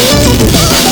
Yeah.